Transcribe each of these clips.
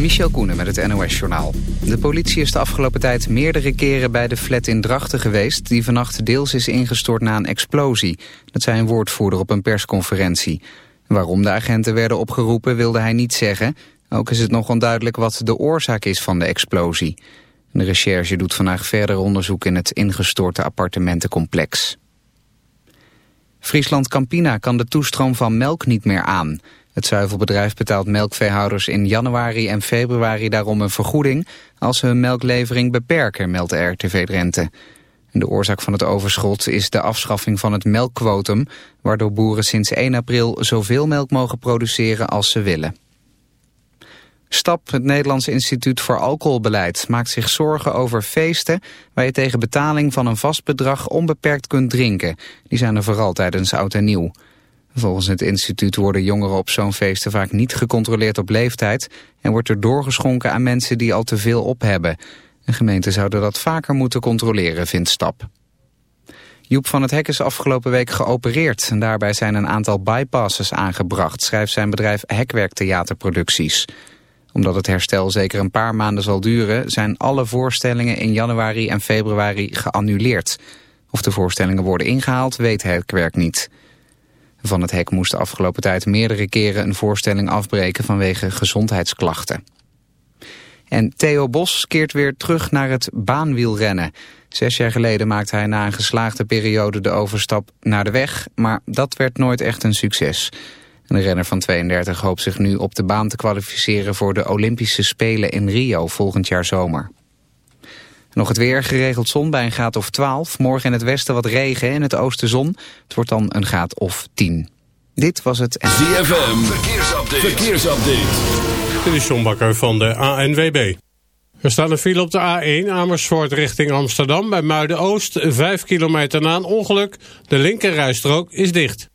Michel Koenen met het NOS-journaal. De politie is de afgelopen tijd meerdere keren bij de flat in Drachten geweest... die vannacht deels is ingestort na een explosie. Dat zei een woordvoerder op een persconferentie. Waarom de agenten werden opgeroepen wilde hij niet zeggen. Ook is het nog onduidelijk wat de oorzaak is van de explosie. De recherche doet vandaag verder onderzoek in het ingestorte appartementencomplex. Friesland Campina kan de toestroom van melk niet meer aan... Het zuivelbedrijf betaalt melkveehouders in januari en februari daarom een vergoeding als ze hun melklevering beperken, meldt RTV Drenthe. De oorzaak van het overschot is de afschaffing van het melkquotum, waardoor boeren sinds 1 april zoveel melk mogen produceren als ze willen. STAP, het Nederlands Instituut voor Alcoholbeleid, maakt zich zorgen over feesten waar je tegen betaling van een vast bedrag onbeperkt kunt drinken. Die zijn er vooral tijdens oud en nieuw. Volgens het instituut worden jongeren op zo'n feesten vaak niet gecontroleerd op leeftijd en wordt er doorgeschonken aan mensen die al te veel op hebben. De gemeente zouden dat vaker moeten controleren, vindt Stap. Joep van het Hek is afgelopen week geopereerd en daarbij zijn een aantal bypasses aangebracht, schrijft zijn bedrijf Hekwerk Theaterproducties. Omdat het herstel zeker een paar maanden zal duren, zijn alle voorstellingen in januari en februari geannuleerd. Of de voorstellingen worden ingehaald, weet Hekwerk niet. Van het Hek moest de afgelopen tijd meerdere keren een voorstelling afbreken vanwege gezondheidsklachten. En Theo Bos keert weer terug naar het baanwielrennen. Zes jaar geleden maakte hij na een geslaagde periode de overstap naar de weg, maar dat werd nooit echt een succes. De renner van 32 hoopt zich nu op de baan te kwalificeren voor de Olympische Spelen in Rio volgend jaar zomer. Nog het weer, geregeld zon bij een graad of 12. Morgen in het westen wat regen, in het oosten zon. Het wordt dan een graad of 10. Dit was het... ZFM, verkeersupdate. verkeersupdate. Dit is John Bakker van de ANWB. Er staat een file op de A1 Amersfoort richting Amsterdam bij Muiden-Oost. 5 kilometer na een ongeluk. De linkerrijstrook is dicht.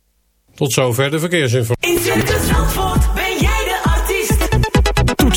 Tot zover de verkeersinformatie. In Circus Zandvoort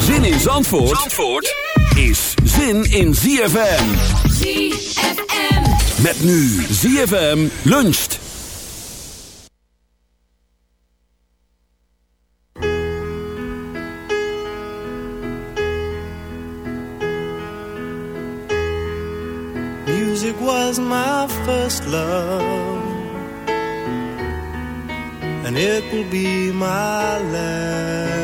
Zin in Zandvoort, Zandvoort is zin in ZFM. ZFM. Met nu ZFM luncht. Music was my first love, and it will be my last.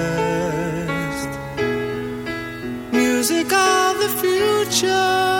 show.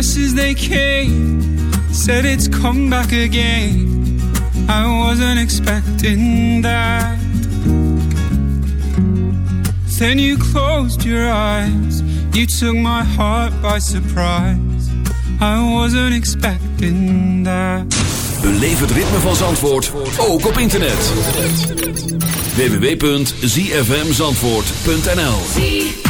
Nurses they came, said it's come back again. I wasn't expecting that. Then you closed your eyes, you took my heart by surprise. I wasn't expecting that. Beleef het ritme van Zandvoort, ook op internet. www.zfmzandvoort.nl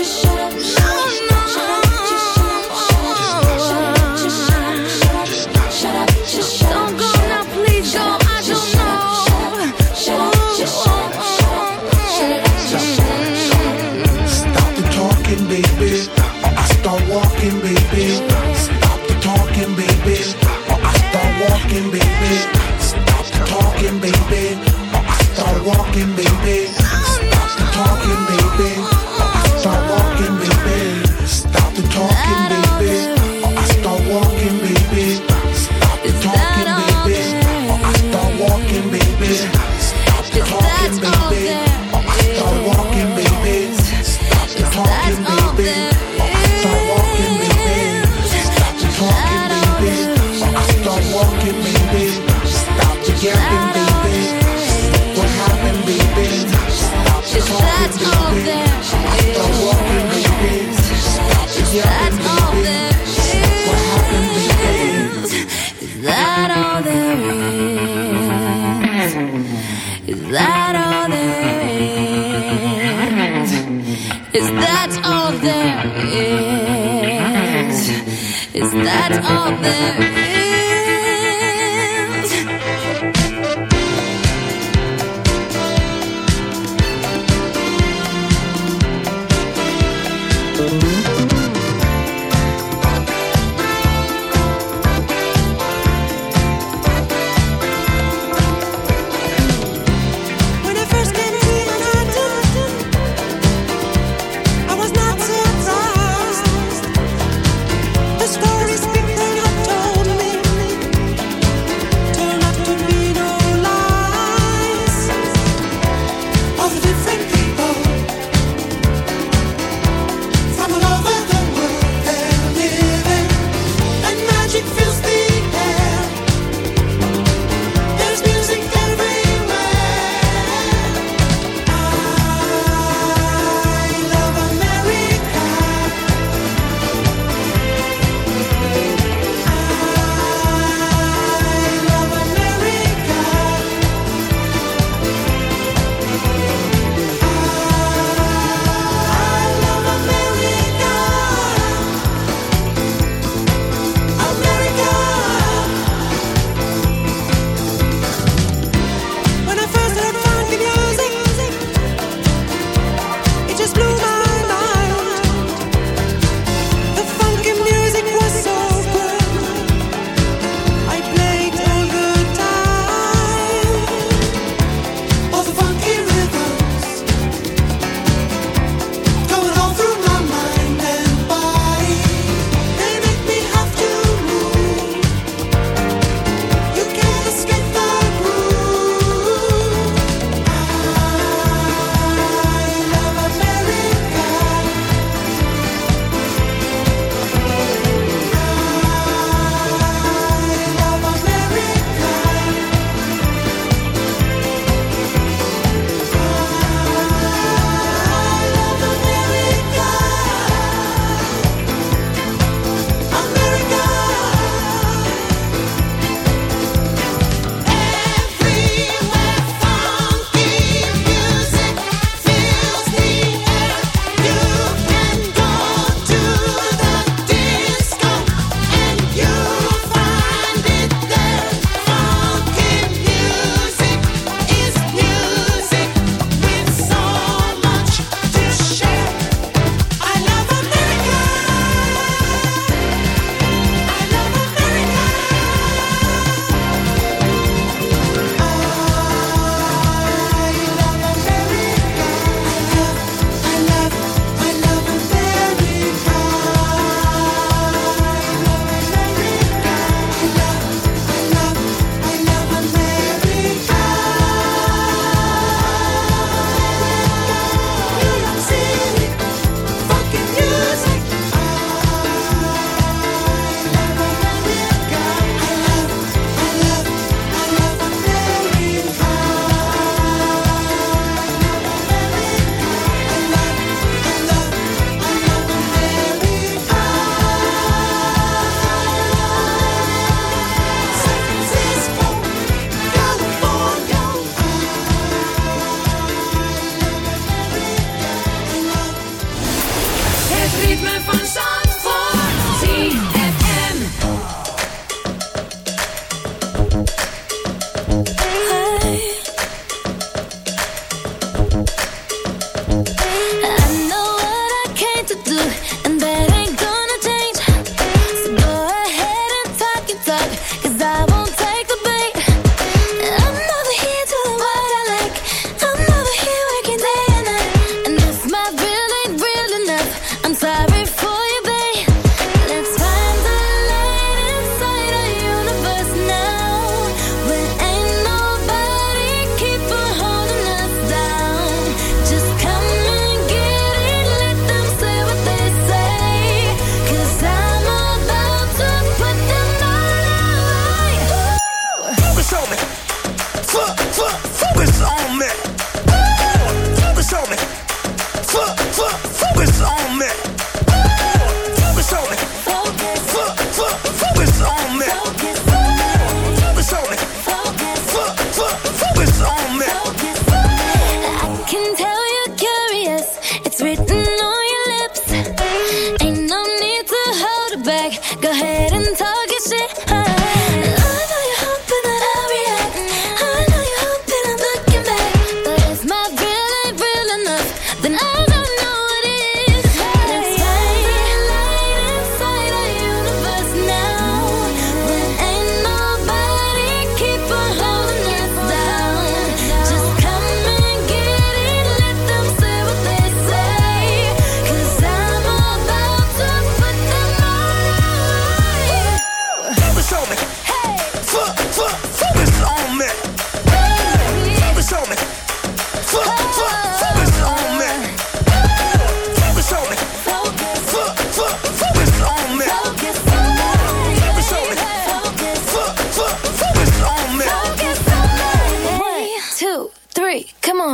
to shut up. Is? That all there is?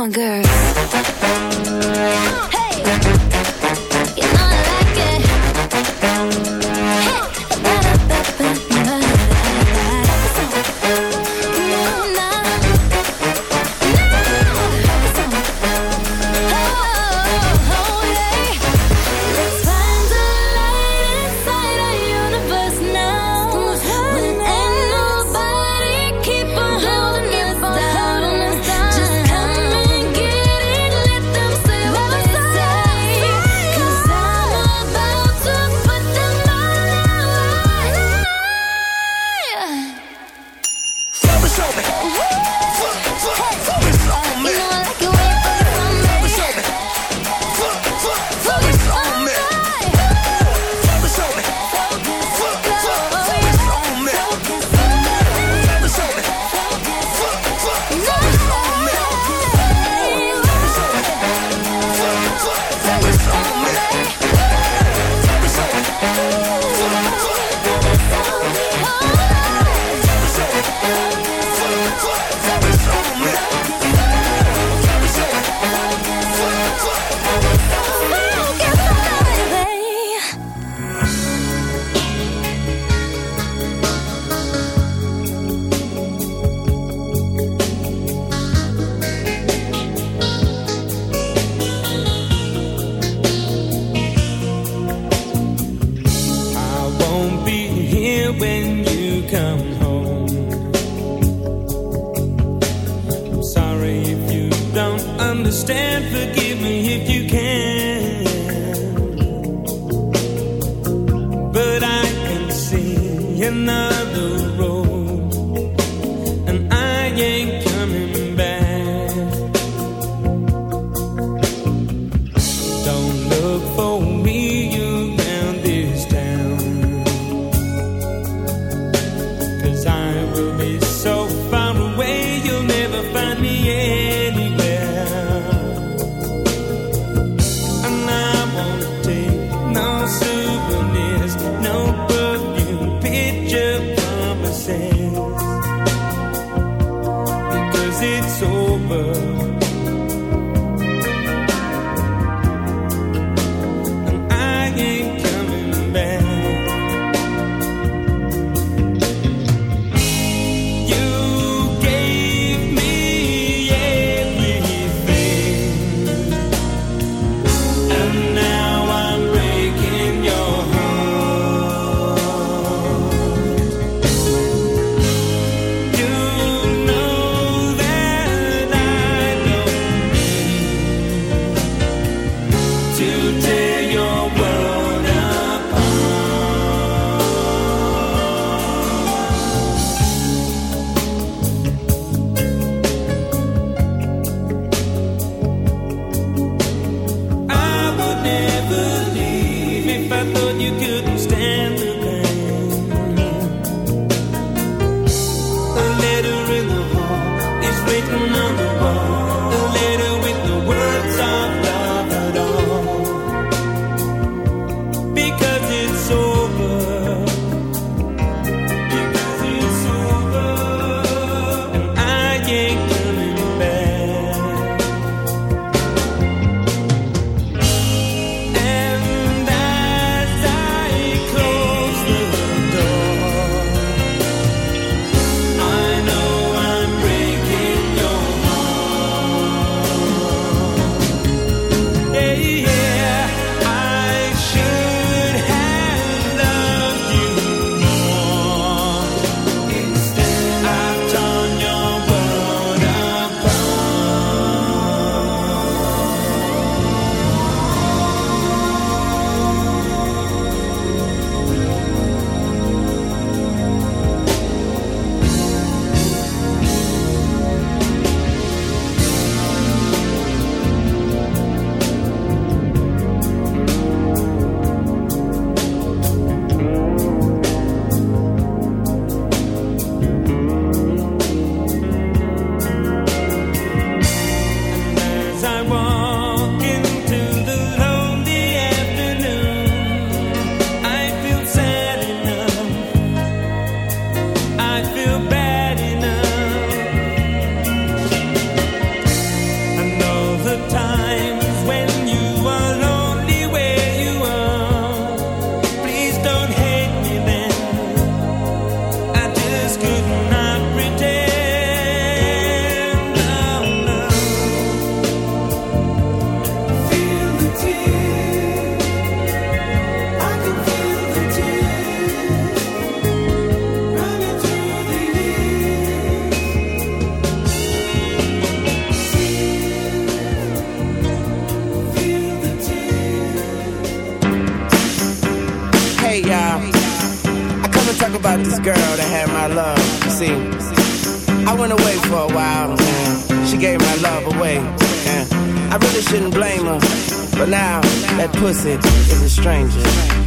on, girls. Understand. Forgive on the wall. gave my love away. And I really shouldn't blame her, but now that pussy is a stranger.